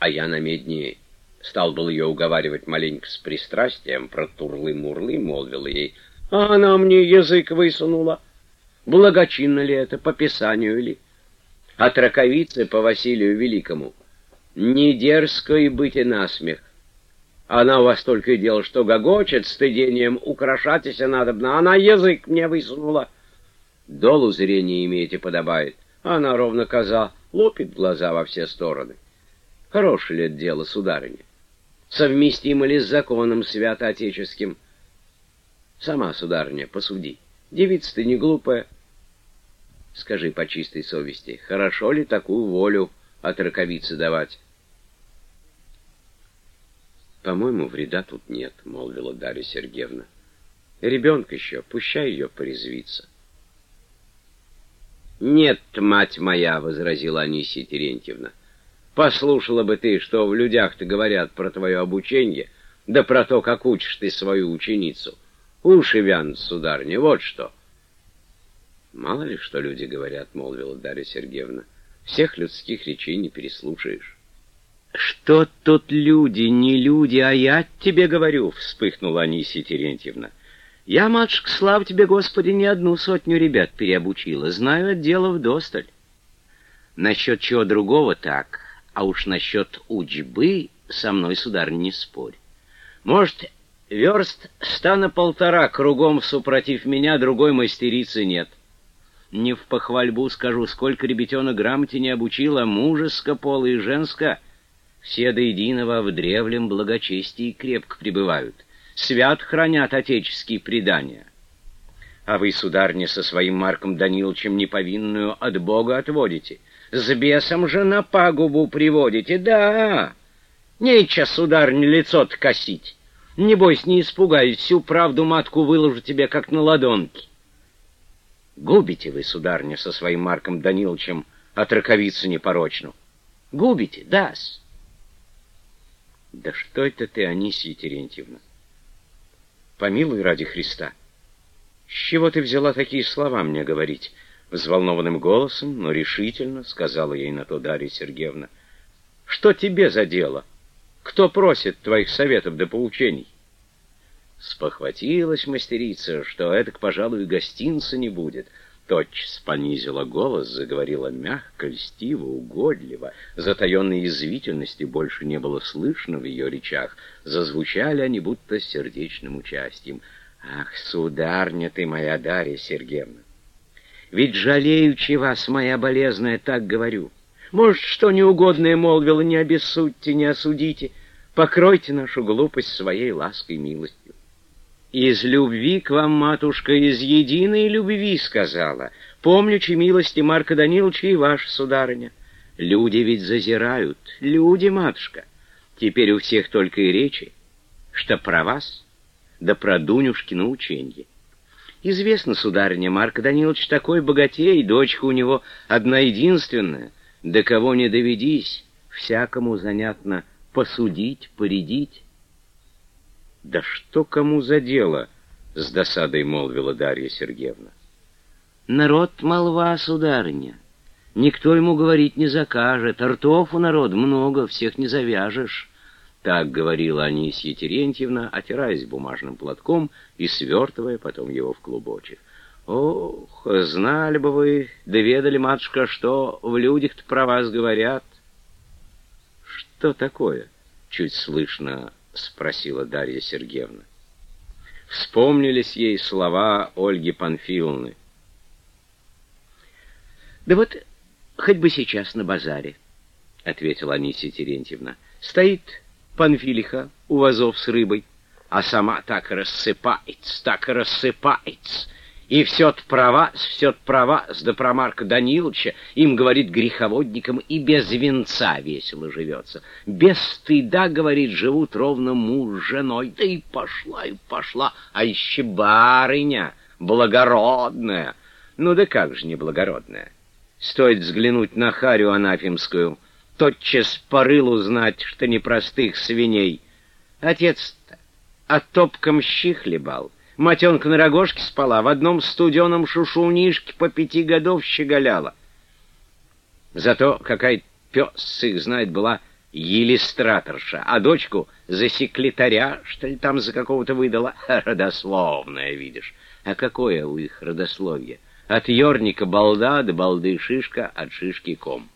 А я на медне стал был ее уговаривать маленько с пристрастием, про турлы-мурлы, молвил ей, а она мне язык высунула. Благочинно ли это, по писанию ли? От раковицы по Василию Великому. Не дерзко и быть и насмех. Она у вас только и дело, что гогочет, стыдением украшатися надобно. Она язык мне высунула. Долу зрения имеете подобает. Она ровно коза, лопит глаза во все стороны. Хорошее ли это дело, сударыня? Совместимо ли с законом святоотеческим? Сама, сударыня, посуди. Девица ты не глупая. Скажи по чистой совести, хорошо ли такую волю от раковицы давать? «По-моему, вреда тут нет», — молвила Дарья Сергеевна. «Ребенок еще, пущай ее порезвиться». «Нет, мать моя», — возразила Анисия Терентьевна. «Послушала бы ты, что в людях-то говорят про твое обучение, да про то, как учишь ты свою ученицу. Уши вянут, сударыня, вот что». «Мало ли, что люди говорят», — молвила Дарья Сергеевна. «Всех людских речей не переслушаешь». «Что тут люди, не люди, а я тебе говорю», — вспыхнула Анисия Терентьевна. «Я, матушка, слава тебе, Господи, не одну сотню ребят переобучила, знаю от дела вдосталь. Насчет чего другого так, а уж насчет учбы со мной, сударь, не спорь. Может, верст ста на полтора кругом супротив меня другой мастерицы нет. Не в похвальбу скажу, сколько ребятенок грамоте не обучила, мужеско, пола и женско — все до единого в древлем благочестии крепко пребывают, свят хранят отеческие предания. А вы, сударня, со своим Марком Даниловичем неповинную от Бога отводите, с бесом же на пагубу приводите, да. Нече, сударня, лицо-то косить. Небось, не испугаюсь, всю правду матку выложу тебе, как на ладонке. Губите вы, сударня, со своим Марком Даниловичем от раковицу непорочну. Губите, да-с. Да что это ты, Анисия Терентьевна? Помилуй ради Христа. С чего ты взяла такие слова мне говорить? Взволнованным голосом, но решительно сказала ей на то Дарья Сергеевна. Что тебе за дело? Кто просит твоих советов да поучений? Спохватилась мастерица, что это, пожалуй, гостинца не будет — тотчас понизила голос, заговорила мягко, льстиво, угодливо. Затаенной язвительности больше не было слышно в ее речах. Зазвучали они будто сердечным участием. «Ах, сударня ты моя Дарья Сергеевна! Ведь жалеючи вас, моя болезная, так говорю. Может, что неугодное молвила, не обессудьте, не осудите. Покройте нашу глупость своей лаской милостью. «Из любви к вам, матушка, из единой любви», — сказала. «Помнючи милости Марка Даниловича и ваша, сударыня. Люди ведь зазирают, люди, матушка. Теперь у всех только и речи, что про вас, да про Дунюшкино ученье. Известно, сударыня, Марк Данилович такой богатей, дочка у него одна единственная, до кого не доведись, всякому занятно посудить, поредить». «Да что кому за дело?» — с досадой молвила Дарья Сергеевна. «Народ молва, сударыня. Никто ему говорить не закажет. Ртов у народ много, всех не завяжешь». Так говорила Анисья Терентьевна, отираясь бумажным платком и свертывая потом его в клубочек. «Ох, знали бы вы, доведали, матушка, что в людях-то про вас говорят». «Что такое?» — чуть слышно — спросила Дарья Сергеевна. Вспомнились ей слова Ольги Панфиловны. «Да вот хоть бы сейчас на базаре», — ответила Анисия Терентьевна. «Стоит Панфилиха у вазов с рыбой, а сама так рассыпается, так рассыпается, и все-то права, все-то права, с да про Марка Даниловича, им, говорит, греховодникам и без венца весело живется. Без стыда, говорит, живут ровно муж с женой. Да и пошла, и пошла, а еще барыня, благородная. Ну да как же неблагородная? Стоит взглянуть на Харю Анафимскую, тотчас порыл узнать, что непростых свиней. Отец-то от топком щи хлебал, Матенка на рогожке спала, в одном студеном шушунишке по пяти годов щеголяла. Зато какая пес их знает была иллюстраторша, а дочку за секретаря, что ли, там за какого-то выдала. Родословная, видишь. А какое у их родословие? От Йорника балда до балды шишка, от шишки ком.